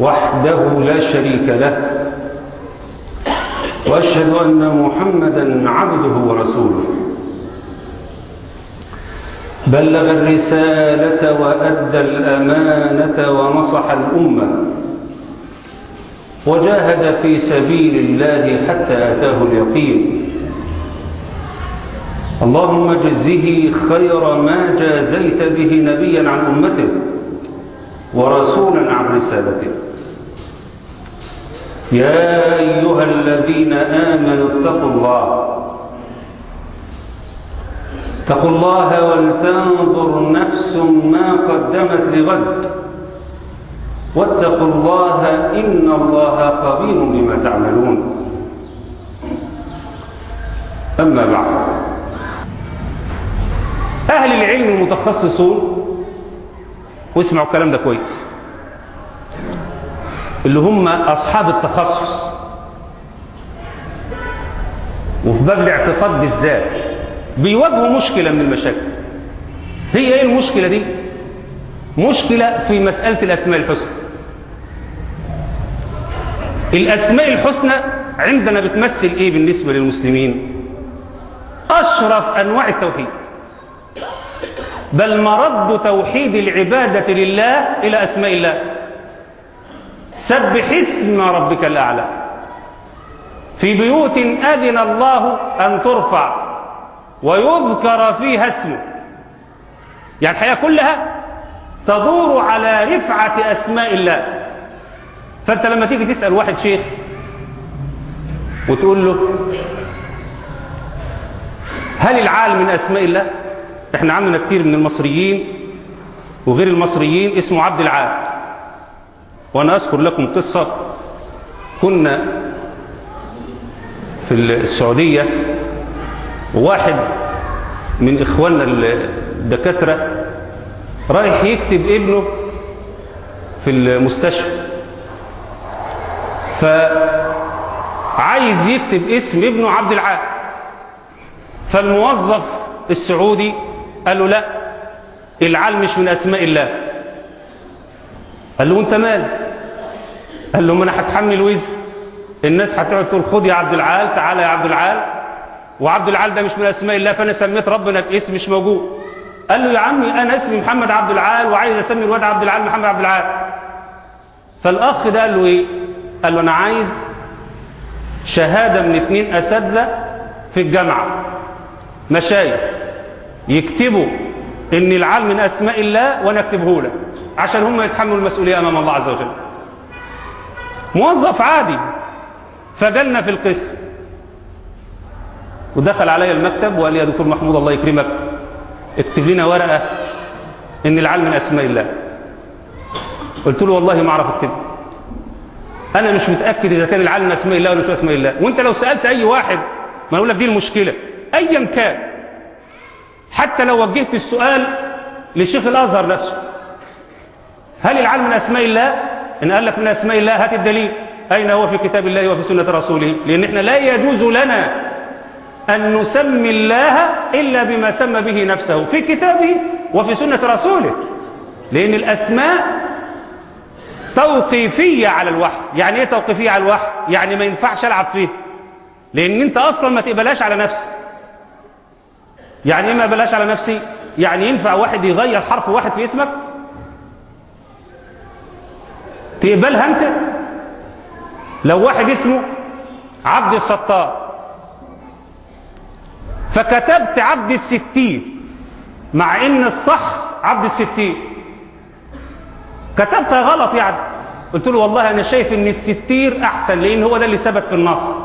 وحده لا شريك له وأشهد أن محمدا عبده ورسوله. بلغ الرسالة وأدى الأمانة ونصح الأمة وجاهد في سبيل الله حتى أتاه اليقين. اللهم جزه خير ما جازيت به نبيا عن أمته ورسولا عن رسالته. يا أيها الذين آمنوا اتقوا الله. اتقوا الله ولتنظر نفس ما قدمت لغد. واتقوا الله إن الله خبير بما تعملون. أما بعد. أهل العلم المتخصصون واسمعوا الكلام ده كويس. اللي هم أصحاب التخصص. وفي باب الاعتقاد بالذات بيواجهوا مشكلة من المشاكل. هي إيه المشكلة دي؟ مشكلة في مسألة الأسماء الحسنى. الأسماء الحسنى عندنا بتمثل إيه بالنسبة للمسلمين؟ أشرف أنواع التوحيد. بل مرد توحيد العبادة لله إلى أسماء الله. سبح اسم ربك الأعلى. في بيوت أذن الله أن ترفع ويذكر فيها اسمه يعني الحياة كلها تدور على رفعة أسماء الله. فأنت لما تيجي تسأل واحد شيخ وتقول له هل العالم من أسماء الله؟ إحنا عندنا كتير من المصريين وغير المصريين اسمه عبد العال. وأنا أذكر لكم قصة. كنا في السعودية وواحد من إخواننا الدكاترة رايح يكتب ابنه في المستشفى. فعايز يكتب اسم ابنه عبد العال. فالموظف السعودي قال له لا العال مش من أسماء الله. قال له انت مال؟ قال له ما أنا هتحمل وزن الناس هتقعد تقول خد يا عبد العال تعالى يا عبد العال. وعبد العال ده مش من أسماء الله فأنا سميت ربنا باسم مش موجود. قال له يا عمي أنا اسمي محمد عبد العال وعايز أسمي الواد عبد العال محمد عبد العال. فالأخ ده قال له إيه؟ قال له أنا عايز شهادة من اتنين أساتذة في الجامعة. مشايخ يكتبوا ان العال من أسماء الله وأنا اكتبه لك عشان هم يتحملوا المسؤولية أمام الله عز وجل. موظف عادي. فجلنا في القسم ودخل علي المكتب وقال لي يا دكتور محمود الله يكرمك اكتب لنا ورقة إن العال من أسماء الله. قلت له والله ما أعرف اكتب أنا مش متأكد إذا كان العال من أسماء الله ولا مش أسماء الله. وأنت لو سألت أي واحد ما أقول لك دي المشكلة. ايا كان. حتى لو وجهت السؤال لشيخ الأزهر نفسه. هل العلم من أسماء الله؟ إن قال لك من أسماء الله هات الدليل. أين هو في كتاب الله وفي سنة رسوله؟ لأن إحنا لا يجوز لنا أن نسمي الله إلا بما سمى به نفسه في كتابه وفي سنة رسوله. لأن الأسماء توقيفية على الوحي. يعني إيه توقيفية على الوحي؟ يعني ما ينفعش ألعب فيه. لأن أنت أصلا ما تقبلهاش على نفسك. يعني إيه ما بلاش على نفسي؟ يعني ينفع واحد يغير حرف واحد في اسمك؟ تقبلها انت؟ لو واحد اسمه عبد الستار. فكتبت عبد الستير مع ان الصح عبد الستير. كتبتها غلط يعني قلت له والله أنا شايف ان الستير احسن لأن هو ده اللي ثبت في النص.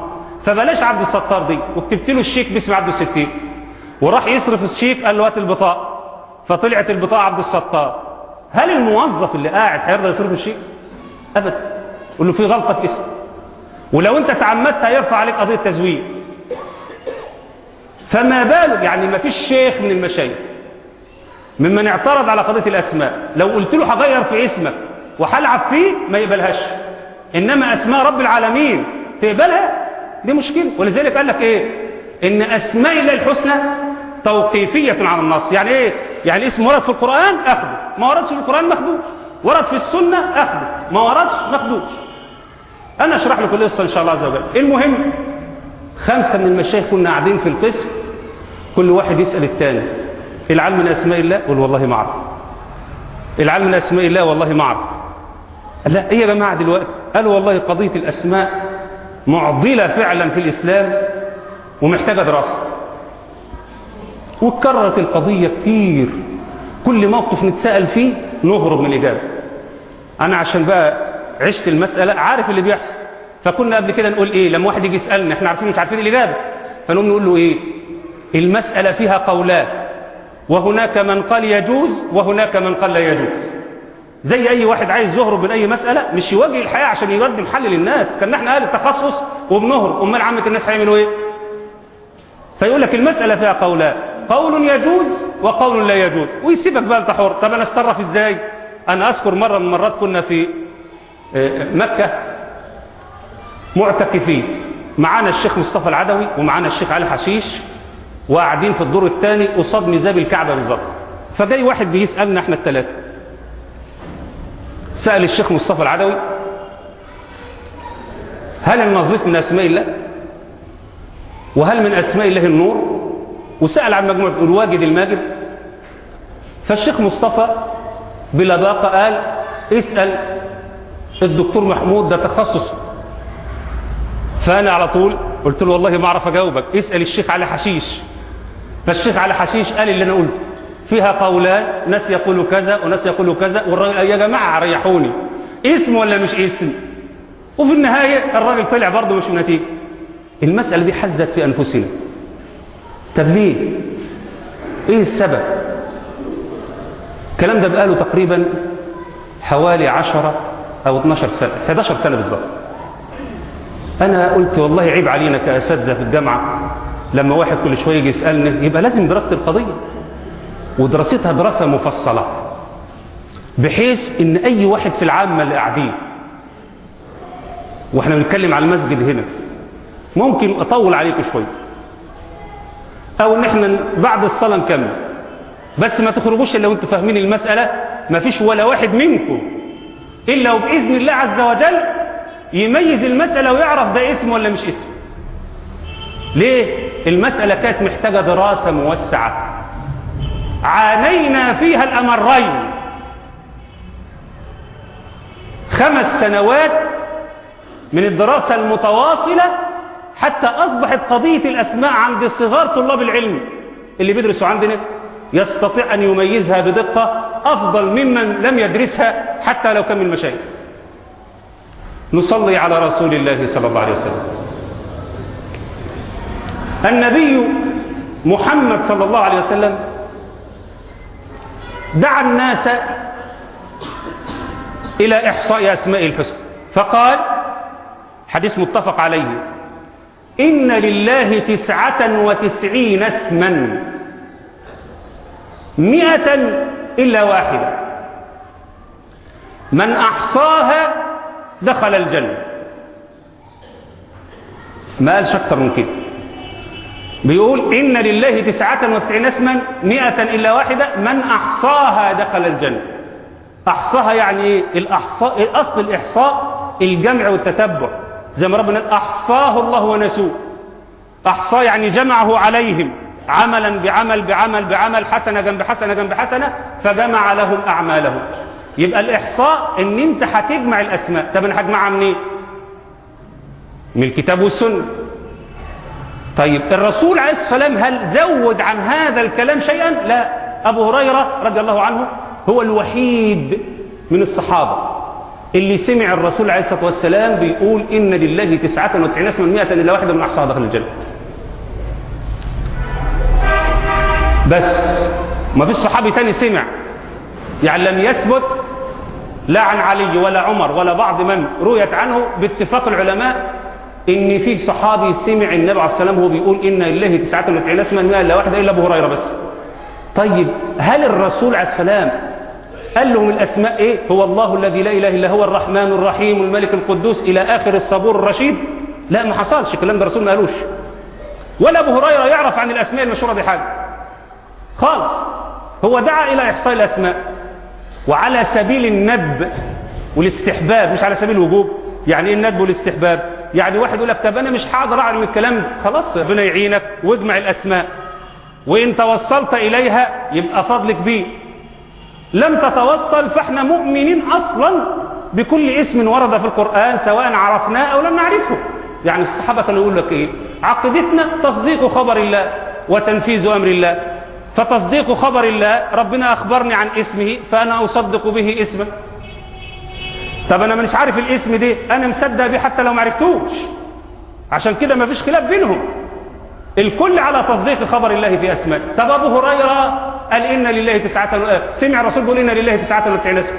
فبلاش عبد الستار دي. وكتبت له الشيك باسم عبد الستير. وراح يصرف الشيك قال له هات البطاقة. فطلعت البطاقة عبد الستار. هل الموظف اللي قاعد هيرضى يصرف الشيك؟ ابدا قول له في غلطة في اسم. ولو أنت تعمدت هيرفع عليك قضية تزوير فما باله يعني ما فيش شيخ من المشايخ ممن اعترض على قضية الأسماء. لو قلت له هغير في اسمك وهلعب فيه ما يقبلهاش. إنما أسماء رب العالمين تقبلها دي مشكلة. ولذلك قال لك إيه؟ إن أسماء الله الحسنى توقيفية على النص. يعني إيه؟ يعني اسم ورد في القرآن أخذه. ما وردش في القرآن ماخدوش ورد في السنة أخذه. ما وردش ماخدوش أنا أشرح لكم القصة إن شاء الله عز وجل. المهم خمسة من المشايخ كنا قاعدين في القسم كل واحد يسأل الثاني العلم من أسماء الله؟ قول والله ما أعرف. العلم من أسماء الله؟ والله ما أعرف. لا إيه يا جماعة دلوقتي؟ قالوا والله قضية الأسماء معضلة فعلا في الإسلام ومحتاجة دراسة. واتكررت القضية كتير. كل موقف نتسال فيه نهرب من الإجابة. أنا عشان بقى عشت المسألة عارف اللي بيحصل. فكنا قبل كده نقول إيه؟ لما واحد يجي يسألنا إحنا عارفين مش عارفين الاجابه فنقوم نقول له إيه؟ المسألة فيها قولان. وهناك من قال يجوز وهناك من قال لا يجوز. زي أي واحد عايز يهرب من أي مسألة مش يواجه الحياة عشان يقدم حل للناس. كان إحنا أهل التخصص وبنهرب. أمال عامة الناس هيعملوا إيه؟ فيقول لك المسألة فيها قولان. قول يجوز وقول لا يجوز. ويسيبك بقى أنت حر. طب أنا أتصرف إزاي؟ أنا أذكر مرة من المرات كنا في مكة معتكفين. معانا الشيخ مصطفى العدوي ومعانا الشيخ علي حشيش وقاعدين في الدور الثاني قصاد ميزاب الكعبة بالظبط. فجاي واحد بيسألنا إحنا الثلاثة سأل الشيخ مصطفى العدوي هل النظيف من أسماء الله؟ وهل من أسماء الله النور؟ وسأل عن مجموعة الواجد الماجد. فالشيخ مصطفى بلباقة قال اسأل. الدكتور محمود ده تخصص. فأنا على طول قلت له والله ما أعرف أجاوبك. اسأل الشيخ علي حشيش. فالشيخ علي حشيش قال اللي أنا قلته. فيها قولان ناس يقولوا كذا وناس يقولوا كذا والراجل يا جماعة ريحوني. اسم ولا مش اسم؟ وفي النهاية الراجل طلع برضه مش نتيجة المسألة دي حزت في أنفسنا. طب ليه؟ إيه السبب؟ الكلام ده بقاله تقريبا حوالي عشرة أو 12 سنة 11 سنة بالظبط. أنا قلت والله عيب علينا كأساتذة في الجامعة لما واحد كل شوية يجي يسألني يبقى لازم دراسة القضية. ودراستها دراسة مفصلة بحيث إن أي واحد في العامة اللي قاعدين وإحنا بنتكلم على المسجد هنا ممكن أطول عليكم شوية. أو إن إحنا بعد الصلاة نكمل. بس ما تخرجوش إلا وأنتم فاهمين المسألة. ما فيش ولا واحد منكم إلا وبإذن الله عز وجل يميز المسألة ويعرف ده اسم ولا مش اسم. ليه؟ المسألة كانت محتاجة دراسة موسعة. عانينا فيها الأمرين. خمس سنوات من الدراسة المتواصلة حتى أصبحت قضية الأسماء عند صغار طلاب العلم. اللي بيدرسوا عندنا يستطيع أن يميزها بدقة أفضل ممن لم يدرسها حتى لو كان من المشايخ. نصلي على رسول الله صلى الله عليه وسلم. النبي محمد صلى الله عليه وسلم دعا الناس إلى إحصاء أسماء الحسنى. فقال حديث متفق عليه إن لله تسعة وتسعين اسما. مئة إلا واحدة. من أحصاها دخل الجنة. ما قالش أكتر من كده. بيقول إن لله تسعة وتسعين اسما مئة إلا واحدة. من أحصاها دخل الجنة. أحصاها يعني إيه؟ الأحصاء أصل الإحصاء الجمع والتتبع. زي ما ربنا أحصاه الله ونسوه. أحصاه يعني جمعه عليهم. عملا بعمل بعمل بعمل حسنة جنب حسنة جنب حسنة فجمع لهم أعمالهم. يبقى الإحصاء إن أنت هتجمع الأسماء. طب أنا هجمعها منين؟ من الكتاب والسنة. طيب الرسول عليه السلام هل زود عن هذا الكلام شيئا؟ لا. أبو هريرة رضي الله عنه هو الوحيد من الصحابة اللي سمع الرسول عليه الصلاة والسلام بيقول إن لله تسعة وتسعين اسما مئة إلا واحدة من أحصاها داخل الجنة. بس ما فيش صحابي تاني سمع. يعني لم يثبت لا عن علي ولا عمر ولا بعض من رويت عنه. باتفاق العلماء ان في صحابي سمع النبي عليه والسلام وهو بيقول إن لله 99 اسما ما الا واحدة إلا أبو هريرة بس. طيب هل الرسول عليه السلام قال لهم الأسماء إيه؟ هو الله الذي لا إله إلا هو الرحمن الرحيم الملك القدوس إلى آخر الصبور الرشيد؟ لا ما حصلش الكلام ده الرسول ما قالوش. ولا أبو هريرة يعرف عن الأسماء المشهورة دي حاجة خالص. هو دعا إلى إحصاء الأسماء. وعلى سبيل الندب والاستحباب مش على سبيل الوجوب. يعني إيه الندب والاستحباب؟ يعني واحد يقول لك طب أنا مش هقدر اعلم الكلام. ده خلاص ربنا يعينك واجمع الأسماء. وإن توصلت إليها يبقى فضل كبير لم تتوصل فإحنا مؤمنين أصلا بكل اسم ورد في القرآن سواء عرفناه أو لم نعرفه. يعني الصحابة كانوا يقول لك إيه؟ عقيدتنا تصديق خبر الله وتنفيذ أمر الله. فتصديق خبر الله ربنا أخبرني عن اسمه فأنا أصدق به اسمه. طب أنا مش عارف الاسم ده أنا مصدق بيه حتى لو ما عرفتوش. عشان كده ما فيش خلاف بينهم. الكل على تصديق خبر الله في أسماء. طب أبو هريرة قال إن لله تسعة سمع الرسول بيقول إن لله 99 اسم.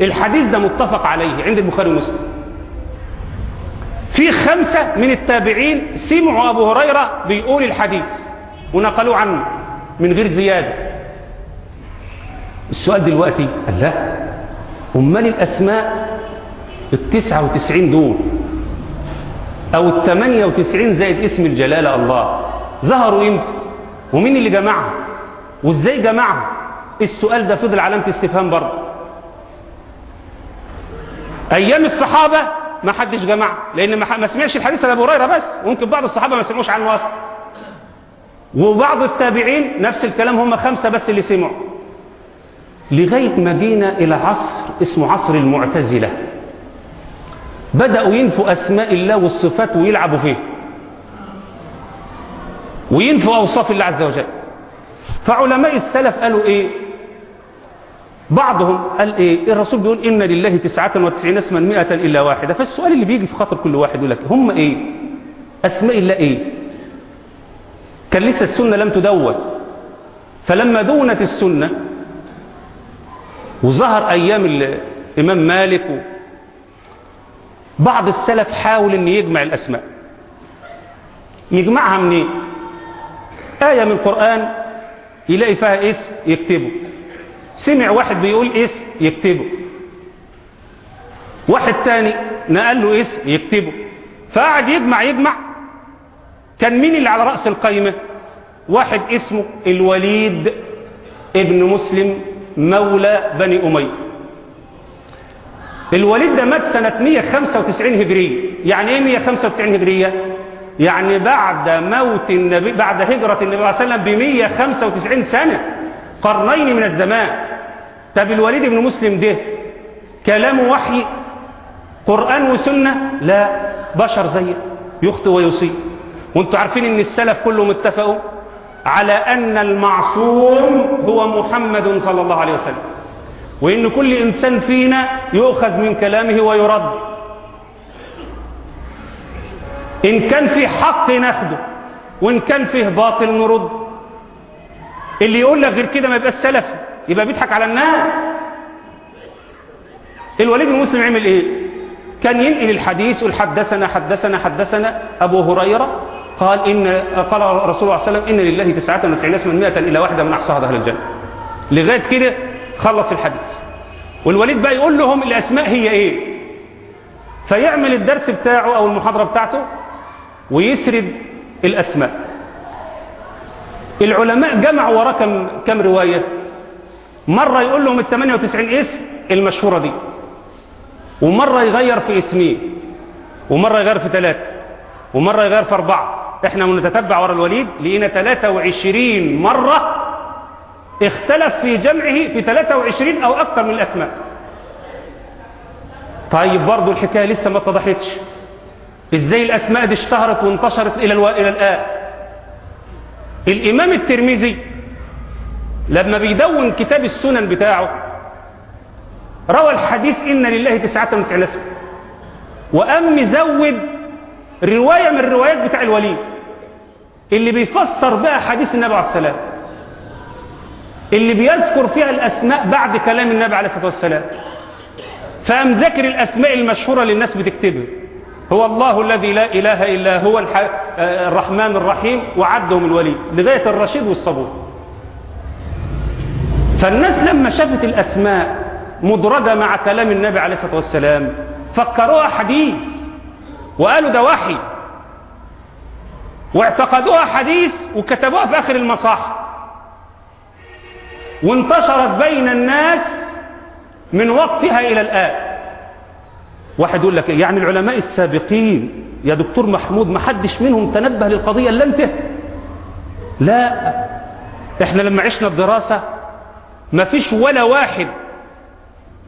الحديث ده متفق عليه عند البخاري ومسلم. في خمسة من التابعين سمعوا أبو هريرة بيقول الحديث ونقلوا عنه. من غير زيادة. السؤال دلوقتي قال لا أمال الأسماء التسعة وتسعين دول؟ أو الثمانية وتسعين زائد اسم الجلالة الله؟ ظهروا إمتى؟ ومين اللي جمعهم؟ وإزاي جمعهم؟ السؤال ده فضل علامة استفهام برضه. أيام الصحابة ما حدش جمع لأن ما سمعش الحديث عن أبو هريرة بس ممكن بعض الصحابة ما سمعوش عنه أصلا. وبعض التابعين نفس الكلام هم خمسة بس اللي سمعوا. لغاية ما جينا إلى عصر اسمه عصر المعتزلة. بدأوا ينفوا أسماء الله والصفات ويلعبوا فيه. وينفوا أوصاف الله عز وجل. فعلماء السلف قالوا إيه؟ بعضهم قال إيه؟ الرسول بيقول إن لله تسعة وتسعين اسما مئة إلا واحدة. فالسؤال اللي بيجي في خاطر كل واحد يقول لك هم إيه؟ أسماء الله إيه؟ كان لسه السنة لم تدون. فلما دونت السنة وظهر أيام الإمام مالك. بعض السلف حاول أن يجمع الأسماء. يجمعها منين؟ آية من القرآن يلاقي فيها اسم يكتبه. سمع واحد بيقول اسم يكتبه. واحد تاني نقل له اسم يكتبه. فقعد يجمع يجمع. كان مين اللي على رأس القائمة واحد اسمه الوليد ابن مسلم مولى بني أمية. الوليد ده مات سنة 195 هجرية. يعني إيه 195 هجرية؟ يعني بعد موت النبي بعد هجرة النبي صلى الله عليه وسلم ب 195 سنة قرنين من الزمان. طب الوليد بن مسلم ده كلامه وحي قرآن وسنة؟ لا بشر زيه يخطئ ويصيب. وانتوا عارفين إن السلف كلهم اتفقوا على أن المعصوم هو محمد صلى الله عليه وسلم. وإن كل إنسان فينا يؤخذ من كلامه ويرد. إن كان في حق ناخده وإن كان فيه باطل نرد. اللي يقول لك غير كده ما يبقى السلف يبقى بيضحك على الناس. الوليد المسلم عمل إيه؟ كان ينقل الحديث يقول حدثنا حدثنا حدثنا أبو هريرة قال إن قال رسول الله صلى الله عليه وسلم إن لله 99 اسما 100 الا واحدة من أحصاها أهل الجنة. لغاية كده خلص الحديث. والوليد بقى يقول لهم الأسماء هي إيه؟ فيعمل الدرس بتاعه أو المحاضرة بتاعته ويسرد الأسماء. العلماء جمعوا وراه كم كم رواية. مرة يقول لهم ال 98 اسم المشهورة دي. ومرة يغير في اسمين. ومرة يغير في ثلاثة. ومرة يغير في أربعة. إحنا بنتتبع ورا الوليد لقينا 23 مرة اختلف في جمعه في 23 أو أكثر من الاسماء. طيب برضو الحكاية لسه ما اتضحتش. إزاي الاسماء دي اشتهرت وانتشرت إلى ألو... إلى الآن؟ الامام الترمذي لما بيدون كتاب السنن بتاعه روى الحديث إن لله 99 اسم. وقام مزود رواية من الروايات بتاع الوليد. اللي بيفسر بقى حديث النبي عليه السلام اللي بيذكر فيها الأسماء بعد كلام النبي عليه الصلاة والسلام. فقام ذكر الأسماء المشهورة اللي الناس بتكتبها. هو الله الذي لا إله إلا هو الح... آه، الرحمن الرحيم وعدهم الولي لغاية الرشيد والصبور فالناس لما شافت الأسماء مدرجة مع كلام النبي عليه الصلاة والسلام فكروها حديث وقالوا ده وحي. واعتقدوها حديث وكتبوها في آخر المصاحف وانتشرت بين الناس من وقتها إلى الآن. واحد يقول لك يعني العلماء السابقين يا دكتور محمود ما حدش منهم تنبه للقضية إلا أنت لا إحنا لما عشنا الدراسة ما فيش ولا واحد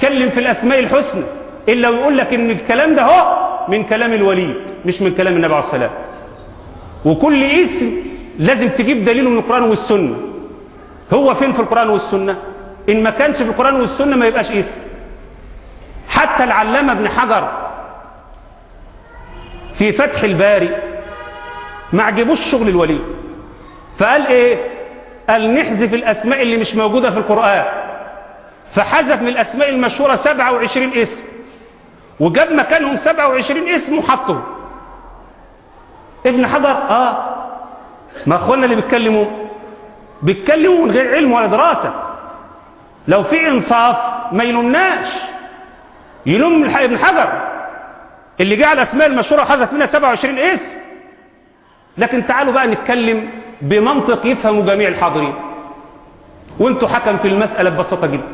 كلم في الأسماء الحسنى إلا ويقول لك إن الكلام ده هو من كلام الوليد مش من كلام النبي عليه الصلاة وكل اسم لازم تجيب دليله من القرآن والسنة. هو فين في القرآن والسنة؟ إن ما كانش في القرآن والسنة ما يبقاش اسم. حتى العلامة ابن حجر في فتح الباري ما عجبوش شغل الولي فقال إيه؟ قال نحذف الأسماء اللي مش موجودة في القرآن. فحذف من الأسماء المشهورة 27 اسم. وجاب مكانهم 27 اسم وحطهم. ابن حجر آه. ما اخوانا اللي بيتكلموا بيتكلموا من غير علم ولا دراسة. لو في إنصاف ما يلومناش. يلوم ابن حجر اللي جعل الاسماء المشهورة وحذف منها 27 اسم لكن تعالوا بقى نتكلم بمنطق يفهموا جميع الحاضرين. وانتوا حكم في المسألة ببساطة جدا.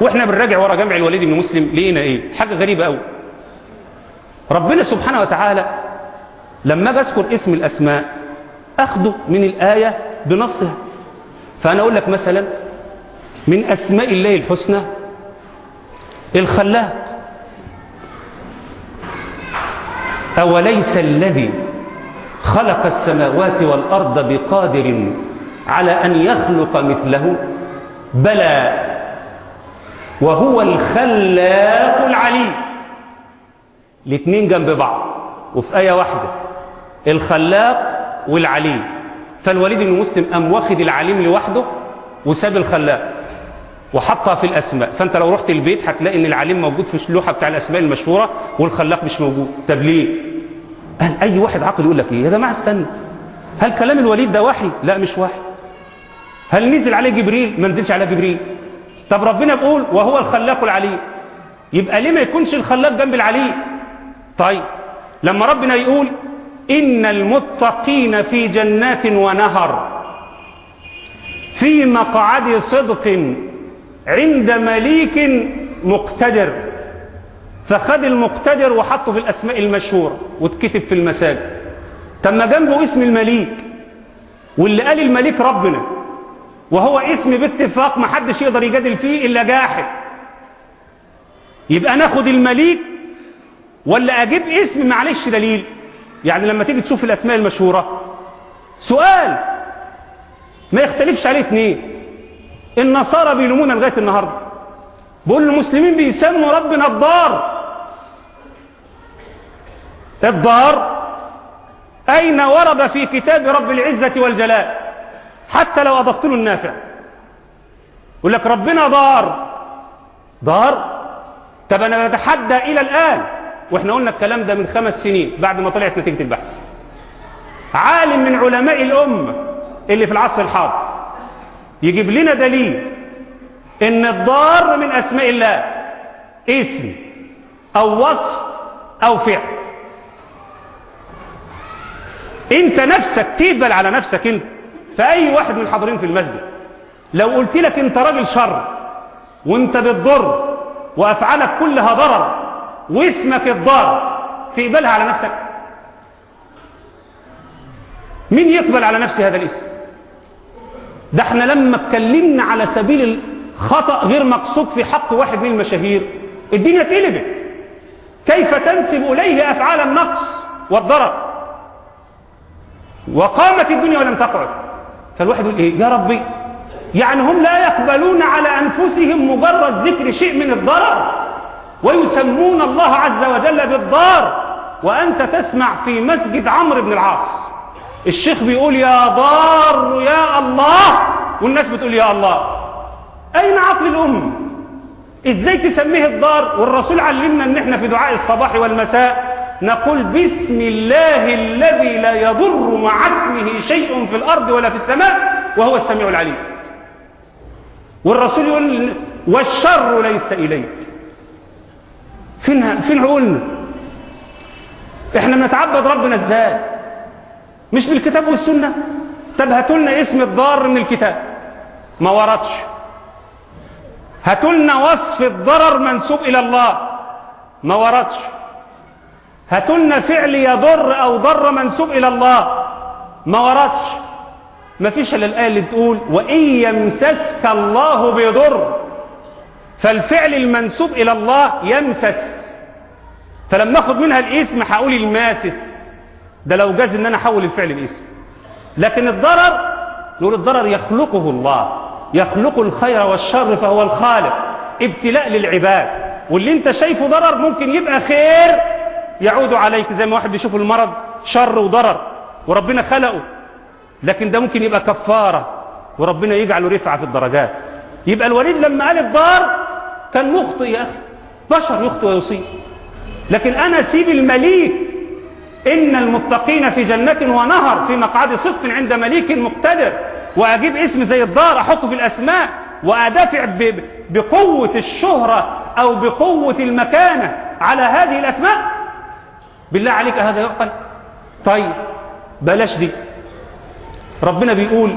وإحنا بنراجع ورا جمع الوليد بن مسلم لقينا إيه؟ حاجة غريبة قوي ربنا سبحانه وتعالى لما أجي أذكر اسم الأسماء اخده من الآية بنصها. فأنا أقول لك مثلا من أسماء الله الحسنى الخلاق. أوليس الذي خلق السماوات والأرض بقادر على أن يخلق مثله؟ بلى. وهو الخلاق العليم. الاثنين جنب بعض وفي آية واحدة. الخلاق والعليم فالوليد بن مسلم قام واخد العليم لوحده وساب الخلاق وحطها في الأسماء فأنت لو رحت البيت هتلاقي إن العليم موجود في اللوحة بتاع الأسماء المشهورة والخلاق مش موجود طب ليه؟ هل أي واحد عاقل يقول لك إيه يا جماعة استنى هل كلام الوليد ده وحي؟ لا مش وحي هل نزل عليه جبريل؟ ما نزلش عليه جبريل طب ربنا بيقول وهو الخلاق العليم يبقى ليه ما يكونش الخلاق جنب العليم؟ طيب لما ربنا يقول إن المتقين في جنات ونهر في مقعد صدق عند مليك مقتدر. فخد المقتدر وحطه في الأسماء المشهورة واتكتب في المساجد. تم جنبه اسم المليك واللي قال المليك ربنا. وهو اسم باتفاق ما حدش يقدر يجادل فيه إلا جاحد. يبقى ناخد المليك ولا أجيب اسم؟ معلش دليل. يعني لما تيجي تشوف الأسماء المشهورة سؤال ما يختلفش عليه اثنين النصارى بيلومونا لغاية النهاردة. بيقول المسلمين بيسموا ربنا الضار. الضار أين ورد في كتاب رب العزة والجلال؟ حتى لو أضفت له النافع. يقول لك ربنا ضار. ضار؟ طب أنا بتحدى إلى الآن. وإحنا قلنا الكلام ده من خمس سنين بعد ما طلعت نتيجة البحث. عالم من علماء الأمة اللي في العصر الحاضر. يجيب لنا دليل إن الضار من أسماء الله اسم أو وصف أو فعل. أنت نفسك تقبل على نفسك أنت. فأي واحد من الحاضرين في المسجد لو قلت لك أنت راجل شر وأنت بتضر وأفعالك كلها ضرر واسمك الضار. تقبلها على نفسك. مين يقبل على نفسه هذا الاسم؟ ده إحنا لما اتكلمنا على سبيل الخطأ غير مقصود في حق واحد من المشاهير الدنيا اتقلبت. كيف تنسب إليه أفعال النقص والضرر؟ وقامت الدنيا ولم تقعد. فالواحد يقول إيه؟ يا ربي. يعني هم لا يقبلون على أنفسهم مجرد ذكر شيء من الضرر. ويسمون الله عز وجل بالضار وأنت تسمع في مسجد عمرو بن العاص. الشيخ بيقول يا ضار يا الله والناس بتقول يا الله. أين عقل الأم؟ إزاي تسميه الضار والرسول علمنا إن إحنا في دعاء الصباح والمساء نقول بسم الله الذي لا يضر مع اسمه شيء في الأرض ولا في السماء وهو السميع العليم. والرسول يقول والشر ليس إليك. فين فين عقولنا إحنا بنتعبد ربنا إزاي؟ مش بالكتاب والسنة؟ طب هاتوا لنا اسم الضار من الكتاب. ما وردش. هاتوا لنا وصف الضرر منسوب إلى الله. ما وردش. هاتوا لنا فعل يضر أو ضر منسوب إلى الله. ما وردش. ما فيش إلا الآية اللي بتقول وإن يمسسك الله بضر. فالفعل المنسوب إلى الله يمسس. فلما اخد منها الاسم هقول الماسس. ده لو جاز إن أنا أحول الفعل الاسم لكن الضرر نقول الضرر يخلقه الله. يخلق الخير والشر فهو الخالق. ابتلاء للعباد. واللي انت شايفه ضرر ممكن يبقى خير يعود عليك زي ما واحد بيشوف المرض. شر وضرر. وربنا خلقه. لكن ده ممكن يبقى كفارة. وربنا يجعله رفعة في الدرجات. يبقى الوليد لما قال الضار كان مخطئ يا أخي. بشر يخطئ ويصيب. لكن أنا سيب المليك. إن المتقين في جنة ونهر في مقعد صدق عند مليك مقتدر. وأجيب اسم زي الضار أحطه في الأسماء. وأدافع بقوة الشهرة أو بقوة المكانة على هذه الأسماء. بالله عليك هذا يعقل؟ طيب بلاش دي. ربنا بيقول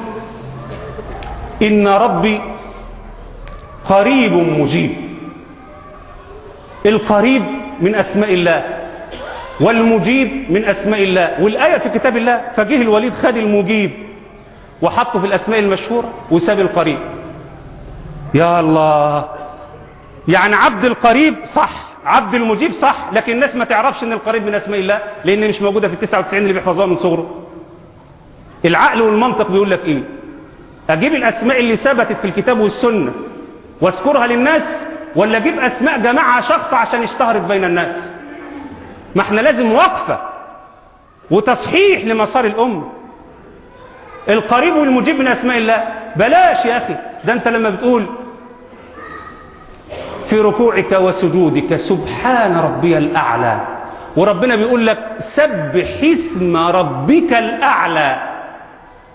إن ربي قريب مجيب. القريب من أسماء الله والمجيب من أسماء الله. والآية في كتاب الله فجه الوليد خد المجيب وحطه في الأسماء المشهورة وساب القريب. يا الله. يعني عبد القريب صح عبد المجيب صح لكن الناس ما تعرفش إن القريب من أسماء الله لأن مش موجودة في التسعة وتسعين اللي بيحفظوها من صغره. العقل والمنطق بيقول لك إيه؟ أجيب الأسماء اللي ثبتت في الكتاب والسنة وأذكرها للناس ولا أجيب أسماء جماعة شخص عشان اشتهرت بين الناس. ما إحنا لازم وقفة وتصحيح لمسار الأمة. القريب والمجيب من أسماء الله. بلاش يا أخي. ده أنت لما بتقول في ركوعك وسجودك سبحان ربي الأعلى. وربنا بيقول لك سبح اسم ربك الأعلى.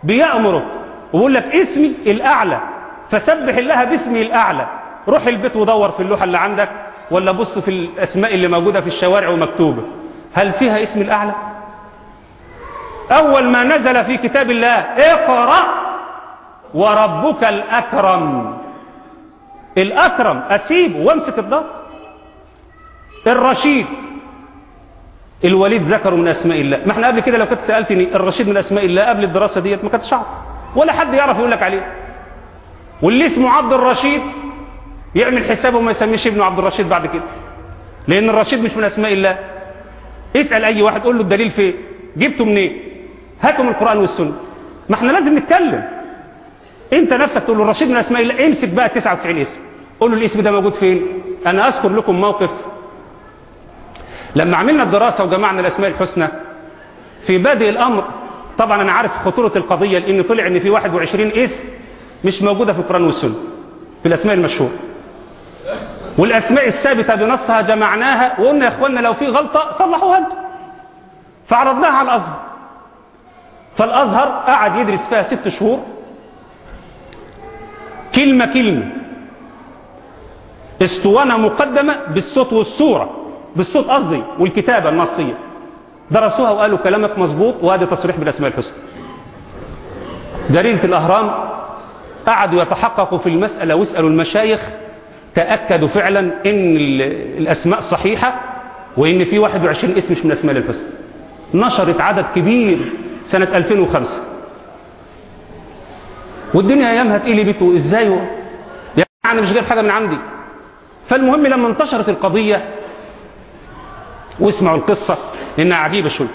بيأمرك. ويقول لك اسمي الأعلى. فسبح الله باسمه الأعلى. روح البيت ودور في اللوحة اللي عندك ولا بص في الأسماء اللي موجودة في الشوارع ومكتوبة هل فيها اسم الأعلى؟ أول ما نزل في كتاب الله اقرأ وربك الأكرم. الأكرم أسيب وامسك الضغط الرشيد الوليد ذكره من أسماء الله. ما إحنا قبل كده لو كنت سألتني الرشيد من أسماء الله قبل الدراسة ديت ما كنتش أعرف ولا حد يعرف يقول لك عليه. واللي اسمه عبد الرشيد يعمل حسابه وما يسميش ابنه عبد الرشيد بعد كده. لأن الرشيد مش من أسماء الله. اسأل أي واحد قول له الدليل فين جبته منين؟ هاته من القرآن والسنة. ما إحنا لازم نتكلم. انت نفسك تقول له الرشيد من أسماء الله امسك بقى 99 اسم. قول له الاسم ده موجود فين؟ أنا أذكر لكم موقف. لما عملنا الدراسة وجمعنا الأسماء الحسنى في بادئ الأمر طبعا أنا عارف خطورة القضية لأن طلع أن في 21 اسم مش موجودة في القرآن والسنة في الأسماء المشهورة. والأسماء الثابتة بنصها جمعناها وقلنا يا أخوانا لو في غلطة صلحوها أنتم. فعرضناها على الأزهر. فالأزهر قعد يدرس فيها ست شهور. كلمة كلمة. اسطوانة مقدمة بالصوت والصورة. بالصوت قصدي والكتابة النصية. درسوها وقالوا كلامك مظبوط وهذا تصريح بالأسماء الحسنى. جريدة الأهرام قعدوا يتحققوا في المسألة واسألوا المشايخ تأكدوا فعلا إن الأسماء صحيحة وإن في 21 اسم مش من أسماء الحسنى نشرت عدد كبير سنة 2005 والدنيا أيامها تقيلي بيته إزاي يعني مش جايب حاجة من عندي. فالمهم لما انتشرت القضية واسمعوا القصة لانها عجيبة شوية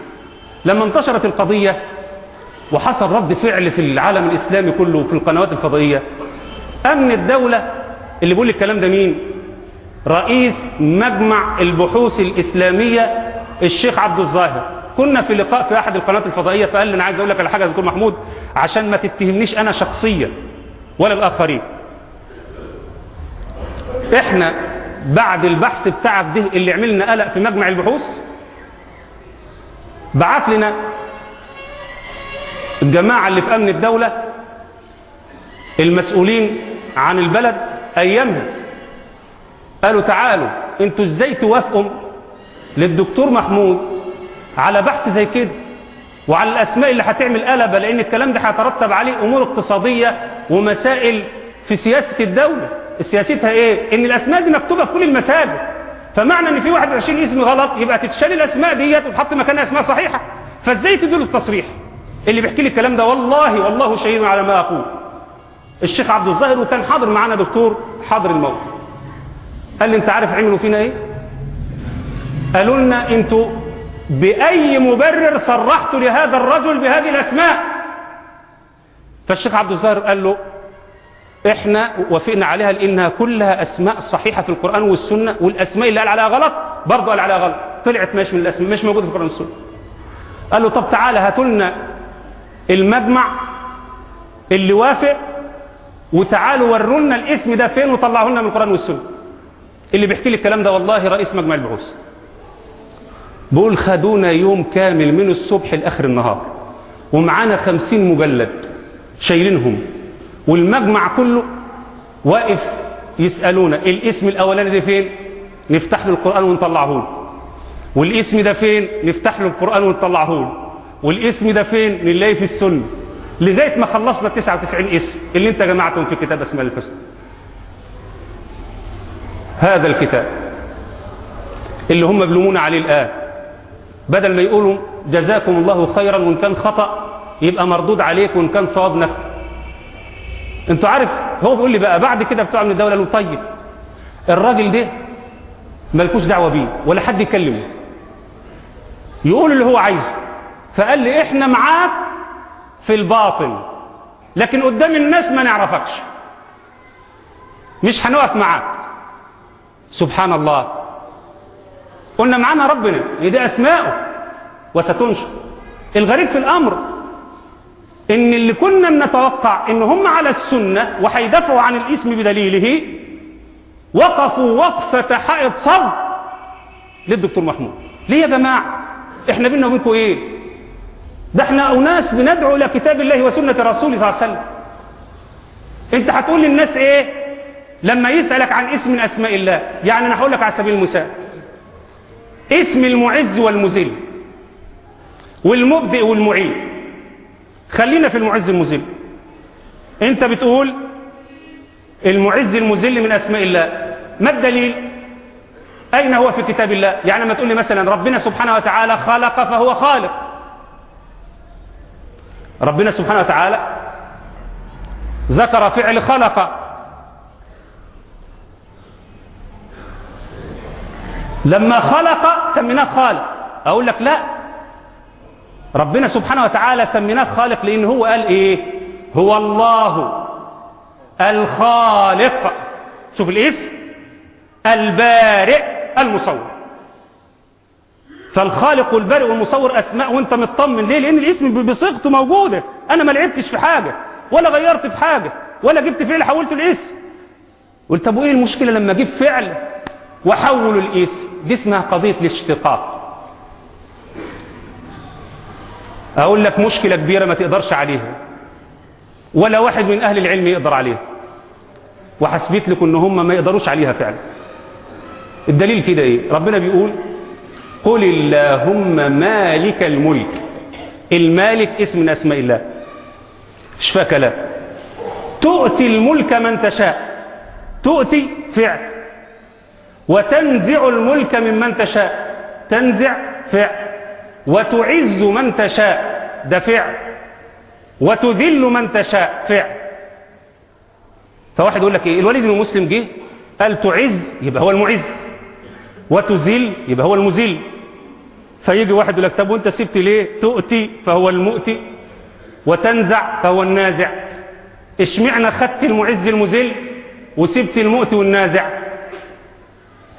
لما انتشرت القضية وحصل رد فعل في العالم الإسلامي كله في القنوات الفضائية أمن الدولة اللي بيقول الكلام ده مين؟ رئيس مجمع البحوث الإسلامية الشيخ عبد الظاهر. كنا في لقاء في أحد القنوات الفضائية فقال لي أنا عايز أقول لك على حاجة دكتور محمود عشان ما تتهمنيش أنا شخصيا ولا الآخرين. إحنا بعد البحث بتاعك ده اللي عملنا قلق في مجمع البحوث بعت لنا الجماعة اللي في أمن الدولة المسؤولين عن البلد أيامها قالوا تعالوا أنتوا إزاي توافقوا للدكتور محمود على بحث زي كده؟ وعلى الأسماء اللي هتعمل قلبة لأن الكلام ده هيترتب عليه أمور اقتصادية ومسائل في سياسة الدولة. سياستها إيه؟ إن الأسماء دي مكتوبة في كل المساجد فمعنى إن في 21 اسم غلط يبقى تتشال الأسماء ديت وتحط مكانها أسماء صحيحة. فازاي تدول التصريح؟ اللي بيحكي لي الكلام ده والله والله شهيد على ما أقول. الشيخ عبد الظاهر وكان حاضر معانا دكتور حاضر الموت قال لي انت عارف عملوا فينا إيه؟ قالوا لنا أنتوا بأي مبرر صرحتوا لهذا الرجل بهذه الأسماء؟ فالشيخ عبد الظاهر قال له إحنا وافقنا عليها لأنها كلها أسماء صحيحة في القرآن والسنة والأسماء اللي قال عليها غلط برضه قال عليها غلط. طلعت ماشي من الأسماء مش موجودة في القرآن والسنة. قال له طب تعالى هاتوا لنا المجمع اللي وافق وتعالوا وروا لنا الاسم ده فين وطلعوه لنا من القرآن والسنة. اللي بيحكي لي الكلام ده والله رئيس مجمع البحوث بقول خدونا يوم كامل من الصبح لآخر النهار. ومعانا خمسين مجلد شايلينهم. والمجمع كله واقف يسألونا الاسم الأولاني ده فين؟ نفتح له القرآن ونطلعه والاسم ده فين؟ نفتح له القرآن ونطلعه والاسم ده فين؟ نلاقيه في السنة. لغاية ما خلصنا 99 اسم اللي انت جمعتهم في كتاب أسماء الحسنى. هذا الكتاب اللي هم بلومون عليه الآن. بدل ما يقولوا جزاكم الله خيرا وإن كان خطأ يبقى مردود عليك وإن كان صواب نفسك. أنتوا عارف هو بيقول لي بقى بعد كده بتوع من الدولة قالوا طيب الراجل ده مالكوش دعوة بيه ولا حد يكلمه. يقول اللي هو عايزه. فقال لي إحنا معاك في الباطل. لكن قدام الناس ما نعرفكش. مش هنقف معاك. سبحان الله قلنا معانا ربنا. ده أسماؤه وستنشر. الغريب في الأمر إن اللي كنا نتوقع إن هم على السنة وهيدافعوا عن الإسم بدليله وقفوا وقفة حائط صد للدكتور محمود. ليه يا جماعة؟ إحنا بينا وبينكم إيه؟ ده إحنا أناس بندعو إلى كتاب الله وسنة رسوله صلى الله عليه وسلم. أنت هتقول للناس إيه؟ لما يسألك عن اسم من أسماء الله. يعني أنا هقول لك على سبيل المثال. اسم المعز والمذل. والمبدئ والمعين خلينا في المعز المذل. أنت بتقول المعز المذل من أسماء الله. ما الدليل؟ أين هو في كتاب الله؟ يعني ما تقول لي مثلا ربنا سبحانه وتعالى خلق فهو خالق. ربنا سبحانه وتعالى ذكر فعل خلق. لما خلق سميناه خالق. أقول لك لا. ربنا سبحانه وتعالى سميناه خالق لأن هو قال إيه؟ هو الله الخالق. شوف الاسم البارئ المصور. فالخالق والبارئ والمصور أسماء وأنت مطمن. ليه؟ لأن الاسم بصيغته موجودة. أنا ما لعبتش في حاجة ولا غيرت في حاجة ولا جبت فعل حولته الاسم. قلت طب وايه المشكلة لما أجيب فعل وأحول الاسم؟ دي اسمها قضية الاشتقاق. أقول لك مشكلة كبيرة ما تقدرش عليها ولا واحد من أهل العلم يقدر عليها. وحسبت لكم إن هم ما يقدروش عليها فعلا. الدليل كده إيه؟ ربنا بيقول قل اللهم مالك الملك. المالك اسم من أسماء الله. شفا كلام؟ تؤتي الملك من تشاء. تؤتي فعل. وتنزع الملك ممن تشاء. تنزع فعل. وتعز من تشاء. ده فعل. وتذل من تشاء. فعل. فواحد يقول لك إيه؟ الوليد بن مسلم جه قال تعز يبقى هو المعز. وتذل يبقى هو المذل. فيجي واحد يقول لك طب وانت سبت ليه؟ تؤتي فهو المؤتي. وتنزع فهو النازع. اشمعنى خدت المعز المذل وسبت المؤتي والنازع؟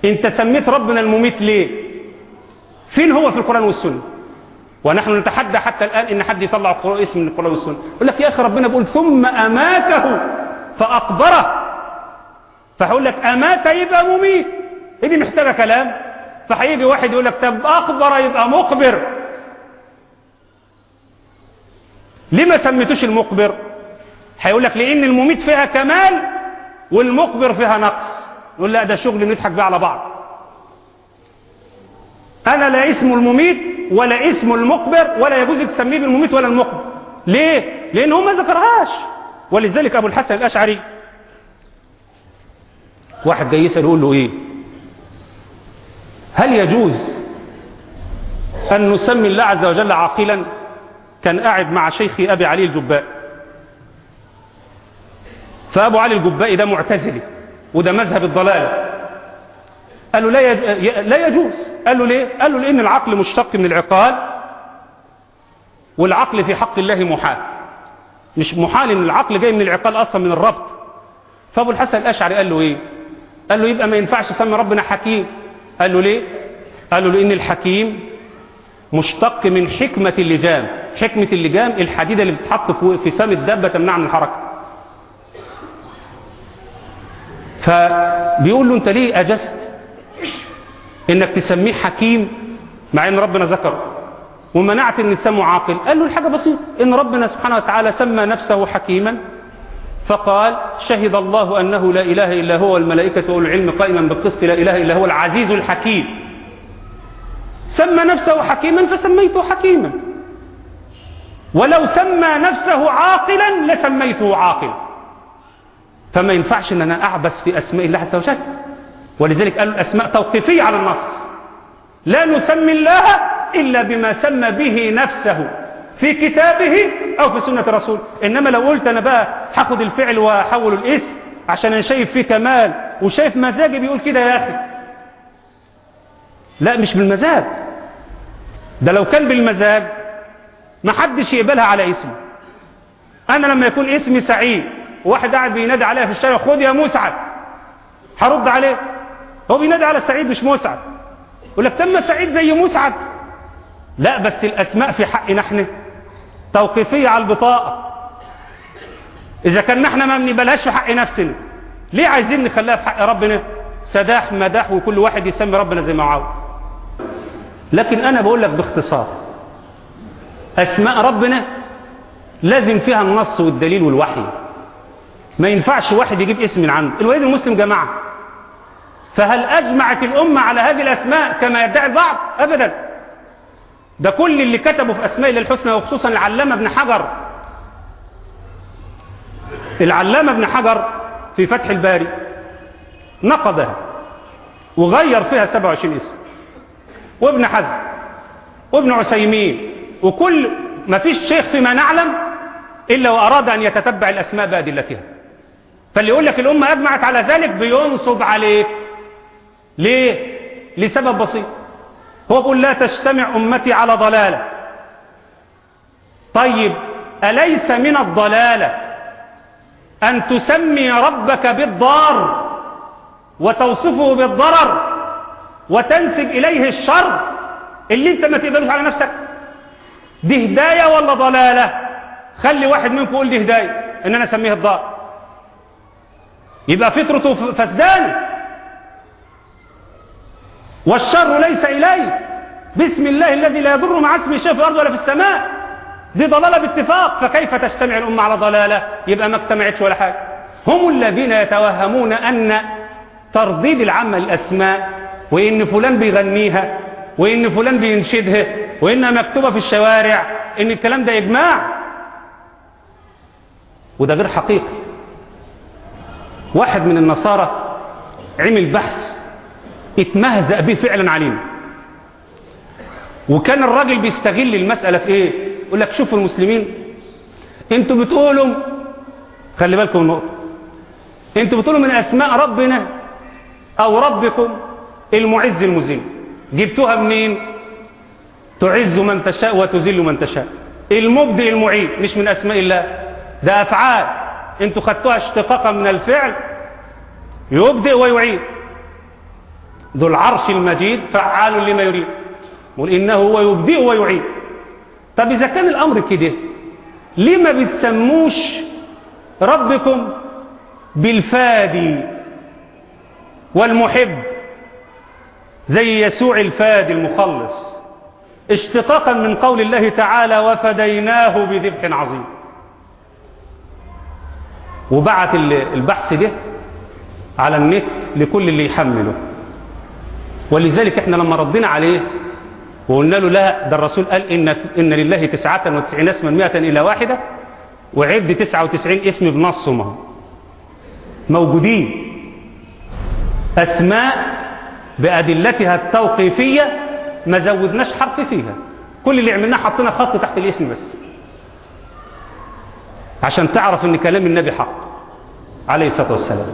انت سميت ربنا المميت ليه؟ فين هو في القرآن والسنة؟ ونحن نتحدى حتى الآن إن حد يطلع اسم من القرآن والسنة. يقول لك يا أخي ربنا بيقول ثم أماته فأقبره. فهقول لك أمات يبقى مميت. دي محتاجة كلام؟ فهيجي واحد يقول لك طب أخبر يبقى مخبر ليه ما سميتوش المخبر هيقول لك لأن المميت فيها كمال والمخبر فيها نقص. يقول لا ده شغل بنضحك بيه على بعض. أنا لا اسم المميت ولا اسم المخبر ولا يجوز تسميه بالمميت ولا المخبر ليه؟ لأنه ما ذكرهاش. ولذلك أبو الحسن الأشعري واحد جاي يسأل يقول له إيه؟ هل يجوز أن نسمي الله عز وجل عاقلا كان قاعد مع شيخي أبي علي الجباء؟ فأبو علي الجبائي ده معتزلي وده مذهب الضلال. قال له لا, يج... لا يجوز. قال له ليه؟ قال له لأن العقل مشتق من العقال والعقل في حق الله محال. مش محال إن العقل جاي من العقال أصلا من الربط. فأبو الحسن الأشعري قال له إيه؟ قال له يبقى ما ينفعش تسمي ربنا حكيم. قال له ليه؟ قال له لإن الحكيم مشتق من حكمة اللجام. حكمة اللجام الحديدة اللي بتحط في فم الدابة تمنع من الحركة. فبيقول له انت ليه أجزت؟ إنك تسميه حكيم مع إن ربنا ذكره. ومنعت إن تسموا عاقل. قال له الحاجة بسيطة. إن ربنا سبحانه وتعالى سمى نفسه حكيما فقال شهد الله أنه لا إله إلا هو والملائكة وأولو العلم قائما بالقسط لا إله إلا هو العزيز الحكيم. سمى نفسه حكيما فسميته حكيما. ولو سمى نفسه عاقلا لسميته عاقلا. فما ينفعش ان أنا اعبس في أسماء الله عز وجل. ولذلك قالوا الأسماء توقيفية على النص. لا نسمي الله إلا بما سمى به نفسه. في كتابه أو في سنة رسول. إنما لو قلت أنا بقى هاخد الفعل واحوله الاسم عشان أنا شايف فيه كمال وشايف مزاجي بيقول كده يا أخي. لا مش بالمزاج. ده لو كان بالمزاج ما حدش يقبلها على اسمه. أنا لما يكون اسمي سعيد وواحد قاعد بينادي عليها في الشارع خد يا مسعد. هرد عليه. هو بينادي على سعيد مش مسعد. يقول لك تم سعيد زي مسعد. لا بس الأسماء في حقنا إحنا. توقيفية على البطاقة. إذا كان إحنا ما بنقبلهاش في حق نفسنا. ليه عايزين نخليها في حق ربنا؟ سداح مداح وكل واحد يسمي ربنا زي ما عاوز. لكن أنا بقول لك باختصار. أسماء ربنا لازم فيها النص والدليل والوحي. ما ينفعش واحد يجيب اسم من عنده. الوليد المسلم جماعة. فهل أجمعت الأمة على هذه الأسماء كما يدعي البعض؟ أبدا. ده كل اللي كتبوا في أسماء الله الحسنى وخصوصا العلامة ابن حجر. العلامة ابن حجر في فتح الباري نقضها وغير فيها 27 اسم. وابن حزم وابن عسيمين وكل ما فيش شيخ فيما نعلم إلا وأراد أن يتتبع الأسماء بأدلتها. فاللي يقول لك الأمة أجمعت على ذلك بينصب عليك. ليه؟ لسبب بسيط. هو بيقول لا تجتمع أمتي على ضلالة. طيب أليس من الضلالة أن تسمي ربك بالضار وتوصفه بالضرر وتنسب إليه الشر اللي أنت ما تقبلوش على نفسك؟ دي هداية ولا ضلالة؟ خلي واحد منكم يقول دي هداية إن أنا اسميه الضار. يبقى فطرته فسدان. والشر ليس إليه بسم الله الذي لا يضر مع اسمه شيء في الأرض ولا في السماء. دي ضلالة باتفاق. فكيف تجتمع الأمة على ضلالة؟ يبقى ما اجتمعتش ولا حاجة. هم الذين يتوهمون أن ترديد العامة الأسماء وإن فلان بيغنيها وإن فلان بينشدها وإنها مكتوبة في الشوارع إن الكلام ده إجماع. وده غير حقيقي. واحد من النصارى عمل بحث اتمهزأ به فعلا علينا وكان الراجل بيستغل المسألة في إيه؟ يقول لك شوفوا المسلمين أنتوا بتقولوا خلي بالكم النقطة أنتوا بتقولوا من أسماء ربنا أو ربكم المعز المذل. جبتوها منين؟ تعز من تشاء وتذل من تشاء. المبدئ المعيد مش من أسماء الله. ده أفعال. أنتوا خدتوها اشتقاقا من الفعل. يبدئ ويعيد ذو العرش المجيد فعال لما يريد. قل إنه هو يبدئ ويعيد. طب إذا كان الأمر كده ليه ما بتسموش ربكم بالفادي والمحب زي يسوع الفادي المخلص اشتقاقا من قول الله تعالى وفديناه بذبح عظيم. وبعت البحث ده على النت لكل اللي يحمله. ولذلك إحنا لما ردنا عليه وقلنا له لا ده الرسول قال إن, إن لله تسعة وتسعين اسما مئة إلى واحدة وعد تسعة وتسعين اسم بنصهم موجودين. أسماء بأدلتها التوقيفية ما زودناش حرف فيها. كل اللي عملناه حطينا خط تحت الاسم بس. عشان تعرف إن كلام النبي حق. عليه الصلاة والسلام.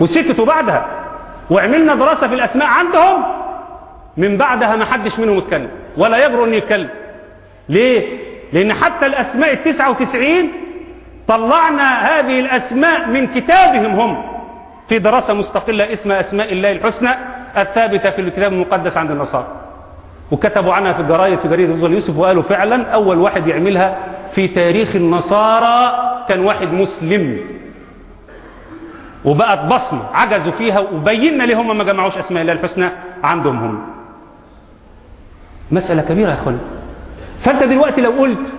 وسكتوا بعدها. وعملنا دراسة في الأسماء عندهم من بعدها ما حدش منهم اتكلم ولا يجرؤ أن يتكلم. ليه؟ لأن حتى الأسماء التسعة وتسعين طلعنا هذه الأسماء من كتابهم هم في دراسة مستقلة اسمها أسماء الله الحسنى الثابتة في الكتاب المقدس عند النصارى. وكتبوا عنها في الجرايد في جريدة رجل يوسف وقالوا فعلا أول واحد يعملها في تاريخ النصارى كان واحد مسلم. وبقت بصمة عجزوا فيها وبينا ليه هم ما جمعوش أسماء الله الحسنى؟ عندهم هم. مسألة كبيرة يا أخوان. فأنت دلوقتي لو قلت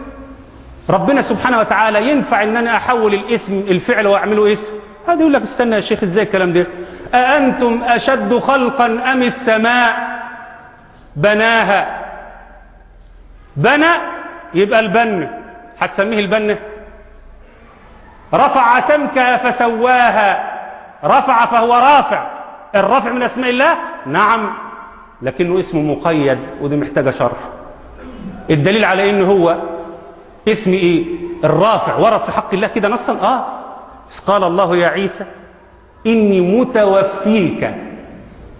ربنا سبحانه وتعالى ينفع إن أنا أحول الاسم الفعل وأعمله اسم هذا يقول لك استنى يا شيخ إزاي الكلام ده؟ أأنتم أشد خلقا أم السماء؟ بناها. بنى يبقى البن. هتسميه البن؟ رفع سمكها فسواها. رفع فهو رافع. الرفع من أسماء الله؟ نعم لكنه اسمه مقيد ودي محتاجة شرح. الدليل على إنه هو اسم إيه؟ الرافع. ورد في حق الله كده نصا؟ آه. قال الله يا عيسى إني متوفيك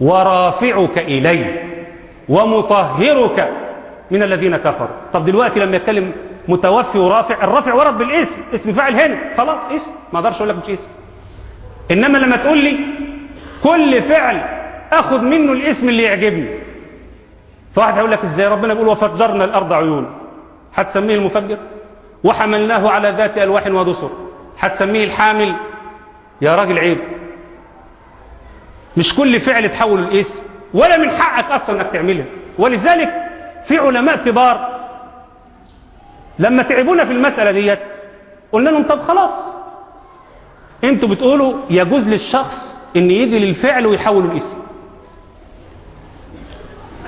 ورافعك إلي ومطهرك من الذين كفروا. طب دلوقتي لما يتكلم متوفي ورافع الرافع ورد بالاسم اسم فاعل هنا خلاص اسم. ما أقدرش أقول لك مش اسم. إنما لما تقول لي كل فعل أخذ منه الاسم اللي يعجبني فواحد هيقول لك إزاي؟ ربنا بيقول وفجرنا الأرض عيون هتسميه المفجر؟ وحملناه على ذات ألواح ودسر. هتسميه الحامل؟ يا راجل عيب. مش كل فعل تحول الاسم ولا من حقك أصلا إنك تعملها. ولذلك في علماء كبار لما تعبونا في المسألة ديت قلنا لهم طب خلاص أنتوا بتقولوا يجوز للشخص إن يجي للفعل ويحول الاسم.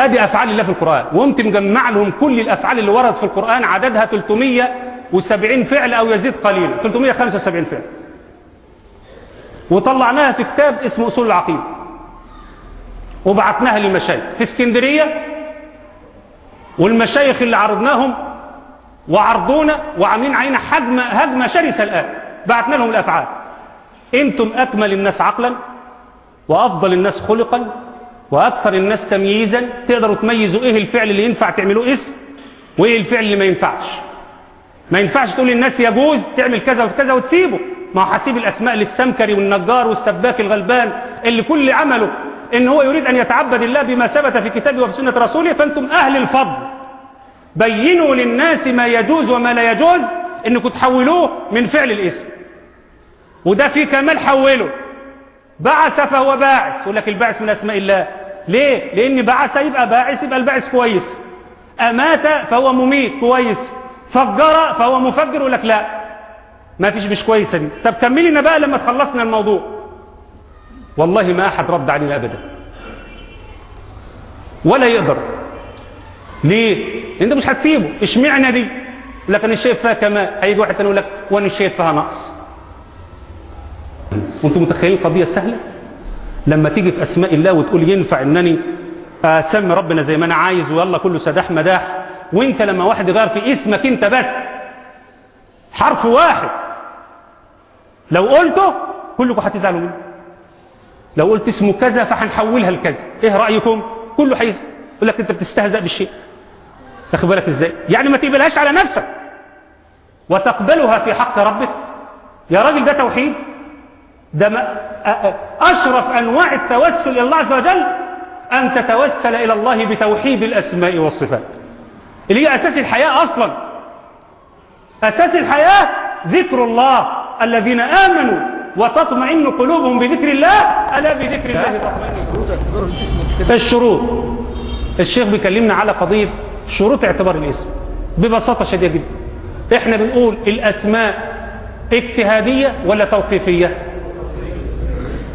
هذه أفعال الله في القرآن. وقمت مجمع لهم كل الأفعال اللي وردت في القرآن عددها 370 فعل أو يزيد قليلا. 375 فعل. وطلعناها في كتاب اسمه أصول العقيدة. وبعتناها للمشايخ. في اسكندرية والمشايخ اللي عرضناهم وعرضونا وعاملين علينا حجمة هجمة شرسة الآن. بعتنا لهم الأفعال. أنتم أكمل الناس عقلا وأفضل الناس خلقا وأكثر الناس تمييزا تقدروا تميزوا إيه الفعل اللي ينفع تعملوه؟ اسم. وإيه الفعل اللي ما ينفعش؟ ما ينفعش تقول للناس يجوز تعمل كذا وكذا وتسيبه. ما حسيب الأسماء للسمكري والنجار والسباك الغلبان اللي كل عمله ان هو يريد ان يتعبد الله بما ثبت في كتابه وفي سنة رسوله فانتم أهل الفضل. بينوا للناس ما يجوز وما لا يجوز انكم تحولوه من فعل الاسم. وده في كمال حوله. بعث فهو باعث. يقول لك الباعث من أسماء الله. ليه؟ لأن بعث يبقى باعث يبقى الباعث كويس. أمات فهو مميت كويس. فجر فهو مفجر. يقول لك لا. ما فيش مش كويسة دي. طب كملي لنا بقى لما تخلصنا الموضوع. والله ما أحد رد علينا أبدا. ولا يقدر. ليه؟ انت مش هتسيبه. اشمعنى دي؟ لكن شايف فيها كمال هيجي واحد تاني يقول لك وأنا شايف فيها نقص وأنتم متخيلين القضية سهلة؟ لما تيجي في أسماء الله وتقول ينفع إنني أسمي ربنا زي ما أنا عايز ويلا كله سداح مداح وانت لما واحد يغير في اسمك انت بس حرف واحد. لو قلته كلكم هتزعلوا منه لو قلت اسمه كذا فهنحولها لكذا. إيه رأيكم؟ كله هيزعل يقول لك انت بتستهزأ بالشيء. تاخد بالك إزاي؟ يعني ما تقبلهاش على نفسك. وتقبلها في حق ربك. يا راجل ده توحيد؟ ده أشرف أنواع التوسل إلى الله عز وجل أن تتوسل إلى الله بتوحيد الأسماء والصفات. اللي هي أساس الحياة أصلا. أساس الحياة ذكر الله الذين آمنوا وتطمئن قلوبهم بذكر الله. ألا بذكر الله الشروط. الشيخ بيكلمنا على قضية شروط اعتبار الاسم. ببساطة شديدة جدا. إحنا بنقول الأسماء اجتهادية ولا توقيفية؟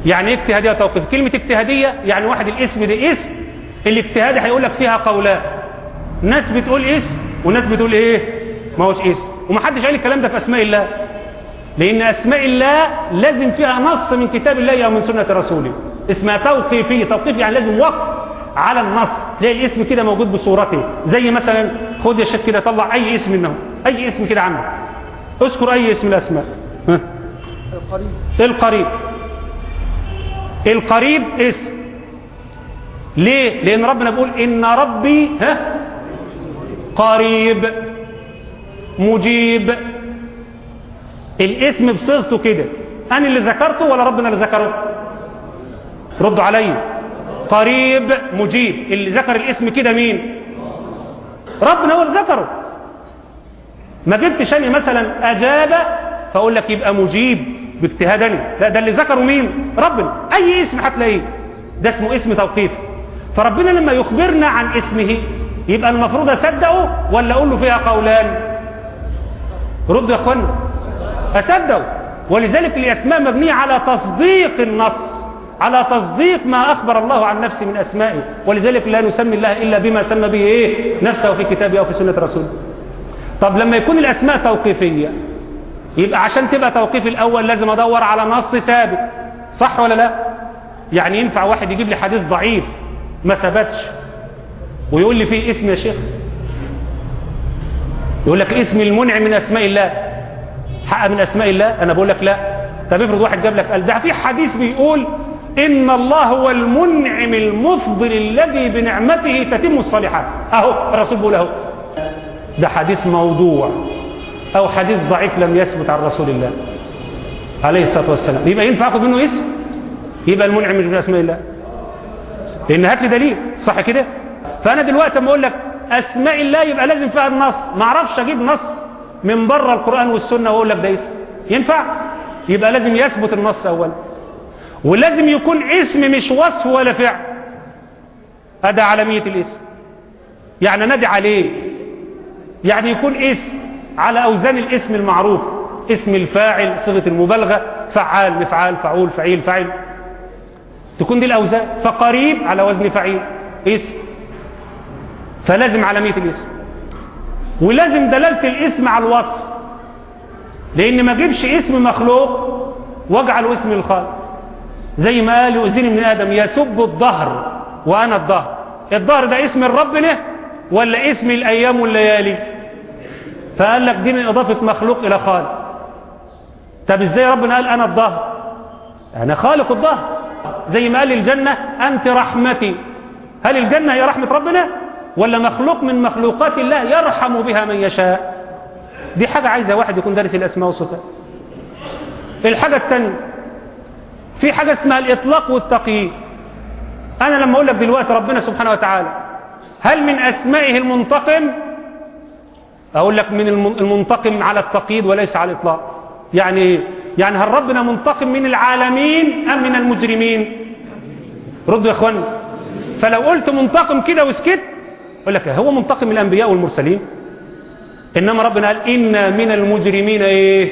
يعني إيه اجتهادية وتوقيف كلمة اجتهادية يعني واحد الاسم ده اسم الاجتهادي هيقول لك فيها قولان. ناس بتقول اسم وناس بتقول إيه؟ ما هوش اسم. ومحدش قال الكلام ده في أسماء الله. لأن أسماء الله لازم فيها نص من كتاب الله أو من سنة رسوله. اسمها توقيفية. توقيف يعني لازم وقف على النص. تلاقي الاسم كده موجود بصورته. زي مثلا خد يا شيخ كده طلع أي اسم منهم. أي اسم كده عنه اذكر أي اسم من الأسماء. القريب. القريب. القريب اسم ليه؟ لأن ربنا بيقول إن ربي ها؟ قريب مجيب. الاسم بصيغته كده. أنا اللي ذكرته ولا ربنا اللي ذكره؟ ردوا عليا قريب مجيب. اللي ذكر الاسم كده مين؟ ربنا هو اللي ذكره. ما جبتش أنا مثلا أجاب فأقول لك يبقى مجيب. باجتهادني. لا ده اللي ذكره مين؟ ربنا. أي اسم هتلاقيه. ده اسمه اسم توقيف. فربنا لما يخبرنا عن اسمه يبقى المفروض أصدقه ولا أقول له فيها قولان؟ ردوا يا اخوانا أصدقه. ولذلك الأسماء مبنية على تصديق النص على تصديق ما أخبر الله عن نفسه من أسمائه. ولذلك لا نسمي الله إلا بما سمى به إيه؟ نفسه في كتابه أو في سنة رسوله. طب لما يكون الأسماء توقيفية يبقى عشان تبقى توقيف الأول لازم أدور على نص ثابت. صح ولا لا؟ يعني ينفع واحد يجيب لي حديث ضعيف ما ثبتش ويقول لي فيه اسم يا شيخ؟ يقول لك اسم المنعم من أسماء الله. حق من أسماء الله؟ أنا بقول لك لا. طب افرض واحد جاب لك قال ده في حديث بيقول إن الله هو المنعم المفضل الذي بنعمته تتم الصالحات. أهو الرسول بيقول أهو. ده حديث موضوع. أو حديث ضعيف لم يثبت عن رسول الله عليه الصلاة والسلام. يبقى ينفع اخد منه اسم؟ يبقى المنعم مش من اسماء الله. لأن هات لي دليل. صح كده؟ فأنا دلوقتي اما أقول لك أسماء الله يبقى لازم فيها النص. ما أعرفش أجيب نص من بره القرآن والسنة وأقول لك ده اسم. ينفع؟ يبقى لازم يثبت النص اولا ولازم يكون اسم مش وصف ولا فعل. ادى علاميه الاسم. يعني ندي عليه يعني يكون اسم. على أوزان الاسم المعروف اسم الفاعل صيغة المبالغة فعال مفعال فعول فعيل فاعل. تكون دي الأوزان. فقريب على وزن فعيل. اسم. فلازم علامية الاسم. ولازم دلالة الاسم على الوصف. لأن ما أجيبش اسم مخلوق واجعله اسم الخالق. زي ما قال يؤذيني من آدم يسب الظهر وأنا الظهر الظهر ده اسم ربنا ولا اسم الأيام والليالي؟ فقال لك دي من إضافة مخلوق إلى خالق. طب إزاي ربنا قال أنا الظهر أنا خالق الظهر زي ما قال الجنة أنت رحمتي. هل الجنة هي رحمة ربنا؟ ولا مخلوق من مخلوقات الله يرحم بها من يشاء؟ دي حاجة عايزة واحد يكون دارس الأسماء والصفات. الحاجة الثانية في حاجة اسمها الإطلاق والتقييد. أنا لما أقول لك دلوقتي ربنا سبحانه وتعالى هل من أسمائه المنتقم؟ أقول لك من المنتقم على التقييد وليس على الإطلاق. يعني إيه يعني هل ربنا منتقم من العالمين أم من المجرمين؟ ردوا يا اخوان فلو قلت منتقم كده وسكت أقول لك هو منتقم من الأنبياء والمرسلين. إنما ربنا قال إن من المجرمين إيه؟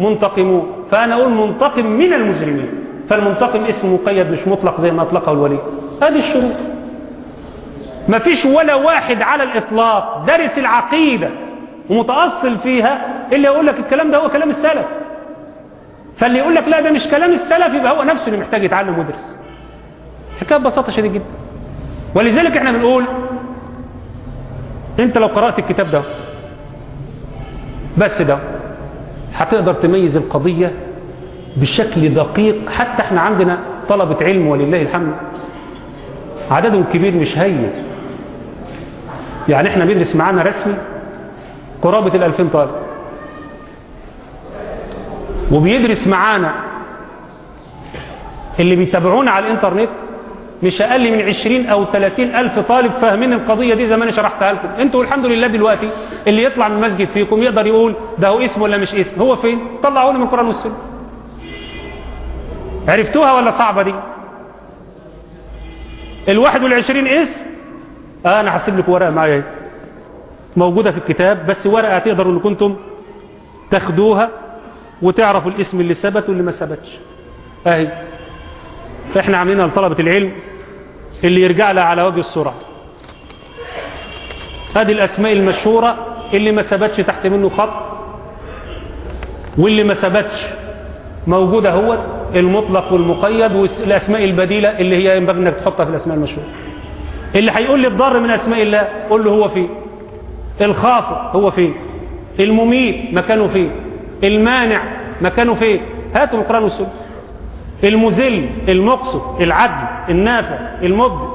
منتقمون. فأنا أقول منتقم من المجرمين. فالمنتقم اسم مقيد مش مطلق زي ما أطلقه الولي هذه الشروط. ما فيش ولا واحد على الإطلاق درس العقيدة ومتأصل فيها اللي يقول لك الكلام ده هو كلام السلف. فاللي يقول لك لا ده مش كلام السلف يبقى هو نفسه اللي محتاج يتعلم ويدرس. حكاية ببساطه شديد جدا. ولذلك إحنا بنقول أنت لو قرأت الكتاب ده بس ده هتقدر تميز القضية بشكل دقيق. حتى إحنا عندنا طلبة علم ولله الحمد. عددهم كبير مش هين. يعني إحنا بندرس معانا رسمي قرابة الألفين طالب. وبيدرس معانا اللي بيتابعونا على الإنترنت مش أقل من 20 أو 30 ألف طالب فاهمين القضية دي زي ما أنا شرحتها لكم. أنتوا الحمد لله دلوقتي اللي يطلع من المسجد فيكم يقدر يقول ده هو اسم ولا مش اسم. هو فين؟ طلعوا لي من القرآن والسنة. عرفتوها ولا صعبة دي؟ الواحد والعشرين اسم آه أنا هسيب لك ورقة معايا. موجودة في الكتاب بس ورقة تقدروا إن كنتم تاخدوها وتعرفوا الاسم اللي ثبت واللي ما ثبتش. أهي. إحنا عاملينها لطلبة العلم اللي يرجع لها على وجه السرعة هذه الأسماء المشهورة اللي ما ثبتش تحت منه خط واللي ما ثبتش موجودة هو المطلق والمقيد والأسماء البديلة اللي هي ينبغي إنك تحطها في الأسماء المشهورة. اللي هيقول لي الضر من أسماء الله قول له هو فين؟ الخافض هو فين؟ المميت مكانه فين؟ المانع مكانه فين؟ هاتوا القرآن والسنة. المذل المقصد العدل النافع المبدع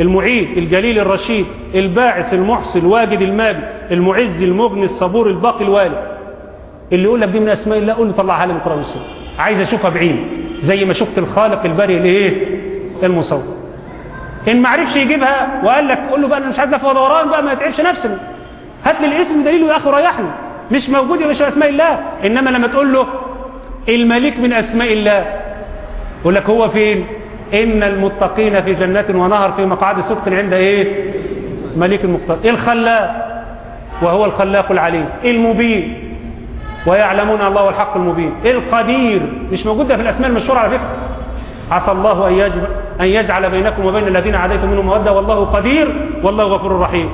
المعيد الجليل الرشيد الباعث المحصي الواجد الماجد المعز المغني الصبور الباقي الوالي. اللي يقول لك دي من أسماء الله قول له طلعها لي من القرآن والسنة. عايز أشوفها بعيني زي ما شفت الخالق البارئ الإيه؟ المصور. إن ما عرفش يجيبها وقال لك قول له بقى أنا مش عايز لف ودوران بقى ما يتعبش نفسنا هات لي الاسم دليله يا أخي ريحني مش موجود يا باشا أسماء الله. إنما لما تقول له الملك من أسماء الله يقول لك هو فين؟ إن المتقين في جنات ونهر في مقعد صدق عند إيه؟ ملك المقتدر الخلاق؟ وهو الخلاق العليم المبين. ويعلمون الله الحق المبين. القدير. مش موجود ده في الأسماء المشهورة على فكرة. عسى الله يجعل أن يجعل بينكم وبين الذين عاديتم منهم مودة. والله قدير والله غفور رحيم.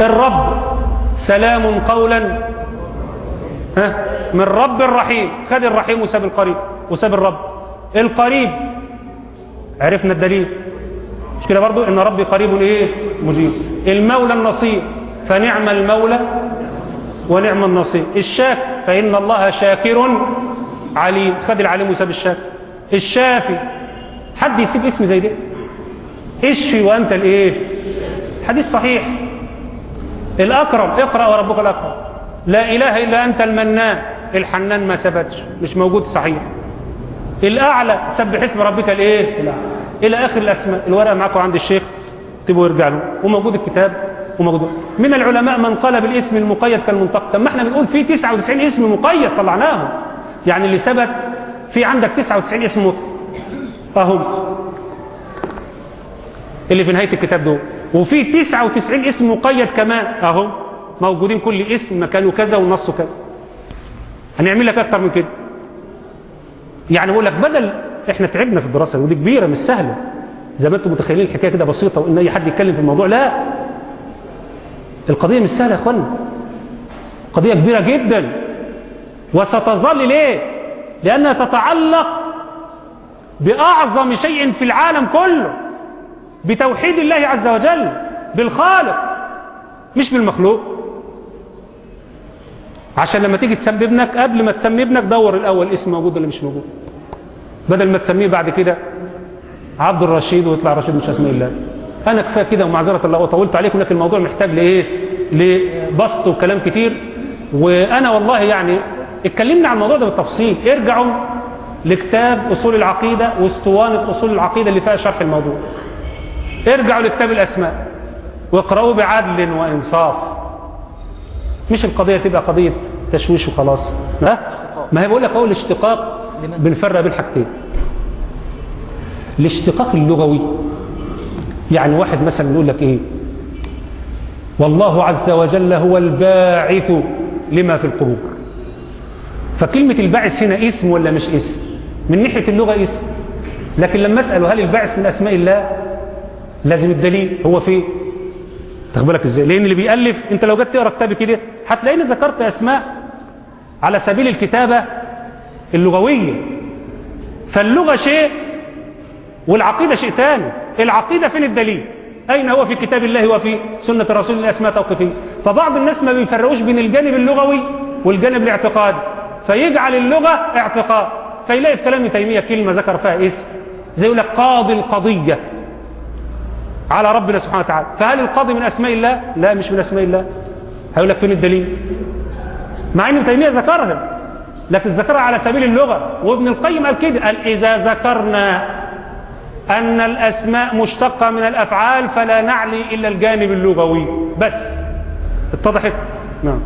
الرب سلام قولا ها من رب الرحيم. خد الرحيم وساب القريب وساب الرب. القريب عرفنا الدليل. مش كده برضو؟ إن ربي قريب إيه؟ مجيب. المولى النصير فنعم المولى ونعم النصير الشاكر فإن الله شاكر عليم خد العليم وساب الشاكر الشافي حد يسيب اسم زي ده؟ اشفي وأنت الإيه؟ حديث صحيح. الأكرم اقرأ وربك الأكرم. لا إله إلا أنت المنان. الحنان ما ثبتش مش موجود صحيح. الأعلى سبح اسم ربك الإيه؟ الأعلى إلى آخر الأسماء. الورقة معكم عند الشيخ تبقوا يرجع له. وموجود الكتاب وموجود. من العلماء من قال بالاسم المقيد كالمنطق. طب ما إحنا بنقول في 99 اسم مقيد طلعناهم. يعني اللي ثبت في عندك 99 اسم مطلق اهم اللي في نهاية الكتاب دول. وفي 99 اسم مقيد كمان. اهم موجودين كل اسم مكانه كذا ونصه كذا. هنعمل لك أكتر من كده. يعني بقول لك بدل إحنا تعبنا في الدراسة ودي كبيرة مش سهلة. زي ما أنتم متخيلين الحكاية كده بسيطة وإن أي حد يتكلم في الموضوع. لا. القضية مش سهلة يا إخوانا. قضية كبيرة جدا. وستظل ليه؟ لأنها تتعلق بأعظم شيء في العالم كله بتوحيد الله عز وجل بالخالق مش بالمخلوق. عشان لما تيجي تسمي ابنك قبل ما تسمي ابنك دور الأول اسم موجود ولا مش موجود. بدل ما تسميه بعد كده عبد الرشيد ويطلع رشيد مش اسماء الله. أنا كفاية كده ومعذره الله وطولت عليكم لكن الموضوع محتاج لإيه؟ لبسط وكلام كتير. وأنا والله يعني اتكلمنا عن الموضوع ده بالتفصيل. ارجعوا لكتاب أصول العقيدة واسطوانة أصول العقيدة اللي فيها شرح الموضوع. ارجعوا لكتاب الأسماء واقرأوا بعدل وإنصاف. مش القضية تبقى قضية تشويش وخلاص. ها؟ ما هي بقول لك اول الاشتقاق بنفرق بين حاجتين. الاشتقاق اللغوي. يعني واحد مثلا يقول لك إيه؟ والله عز وجل هو الباعث لما في القبور. فكلمة الباعث هنا اسم ولا مش اسم؟ من ناحية اللغة اسم. لكن لما أسأله هل الباعث من أسماء الله؟ لازم الدليل. هو فين؟ تخبرك إزاي؟ لأن اللي بيألف أنت لو جيت تقرأ كتابي كده هتلاقيني ذكرت أسماء على سبيل الكتابة اللغوية. فاللغة شيء والعقيدة شيء ثاني العقيدة فين الدليل؟ أين هو في كتاب الله وفي سنة الرسول الأسماء توقيفية فبعض الناس ما بيفرقوش بين الجانب اللغوي والجانب الاعتقادي. فيجعل اللغة اعتقاد. فيلاقي في كلام تيمية كلمة ذكر فيها اسم زي يقول لك قاضي القضية على ربنا سبحانه وتعالى. فهل القاضي من أسماء الله؟ لا مش من أسماء الله. هيقول لك فين الدليل؟ مع إن تيمية ذكرها لكن ذكرها على سبيل اللغة. وابن القيم قال كده قال إذا ذكرنا أن الأسماء مشتقة من الأفعال فلا نعلي إلا الجانب اللغوي. بس اتضحت؟ نعم.